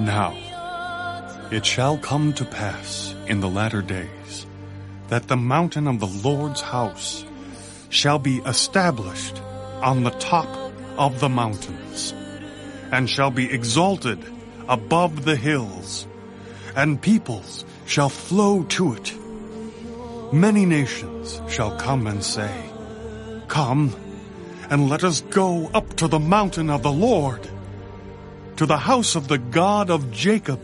Now, it shall come to pass in the latter days that the mountain of the Lord's house shall be established on the top of the mountains, and shall be exalted above the hills, and peoples shall flow to it. Many nations shall come and say, Come, and let us go up to the mountain of the Lord, to the house of the God of Jacob.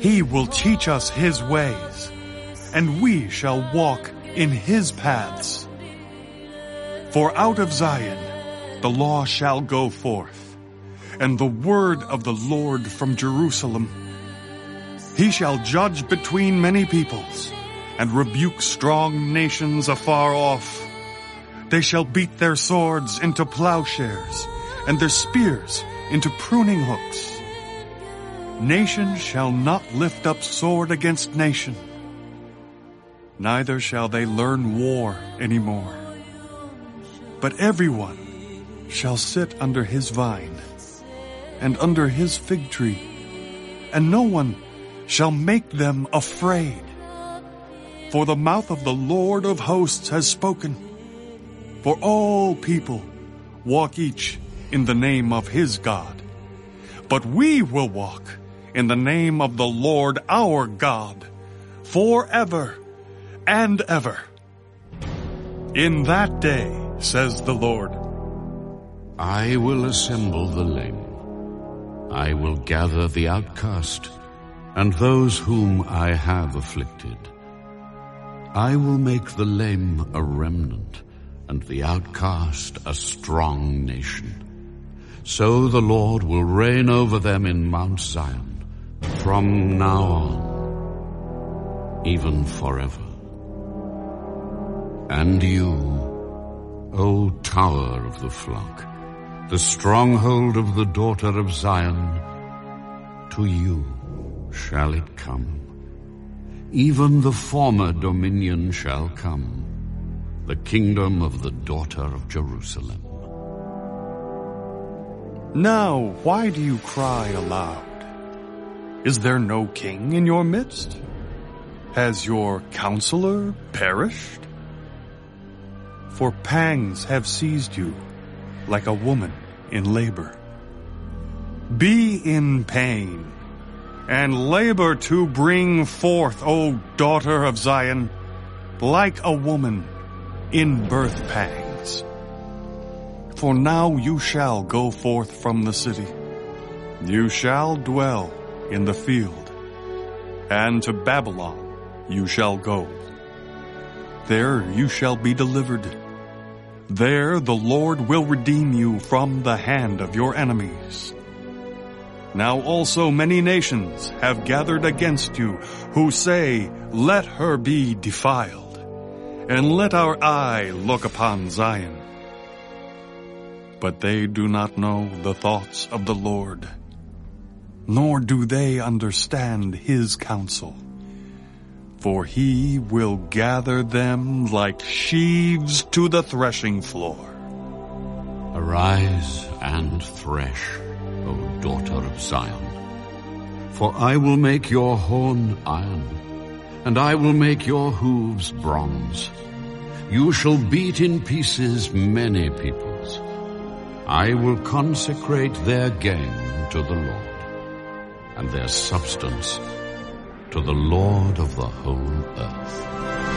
He will teach us his ways, and we shall walk in his paths. For out of Zion the law shall go forth, and the word of the Lord from Jerusalem. He shall judge between many peoples, and rebuke strong nations afar off. They shall beat their swords into plowshares, and their spears into pruning hooks. Nation shall not lift up sword against nation, neither shall they learn war any more. But everyone shall sit under his vine, and under his fig tree, and no one shall make them afraid. For the mouth of the Lord of hosts has spoken. For all people walk each in the name of his God. But we will walk in the name of the Lord our God forever and ever. In that day, says the Lord, I will assemble the lame. I will gather the outcast and those whom I have afflicted. I will make the lame a remnant and the outcast a strong nation. So the Lord will reign over them in Mount Zion from now on, even forever. And you, O tower of the flock, the stronghold of the daughter of Zion, to you shall it come. Even the former dominion shall come, the kingdom of the daughter of Jerusalem. Now why do you cry aloud? Is there no king in your midst? Has your counselor perished? For pangs have seized you like a woman in labor. Be in pain and labor to bring forth, O daughter of Zion, like a woman in birth pangs. For now you shall go forth from the city. You shall dwell in the field, and to Babylon you shall go. There you shall be delivered. There the Lord will redeem you from the hand of your enemies. Now also many nations have gathered against you, who say, Let her be defiled, and let our eye look upon Zion. But they do not know the thoughts of the Lord, nor do they understand his counsel. For he will gather them like sheaves to the threshing floor. Arise and thresh, O daughter of Zion. For I will make your horn iron, and I will make your hooves bronze. You shall beat in pieces many peoples. I will consecrate their gain to the Lord, and their substance to the Lord of the whole earth.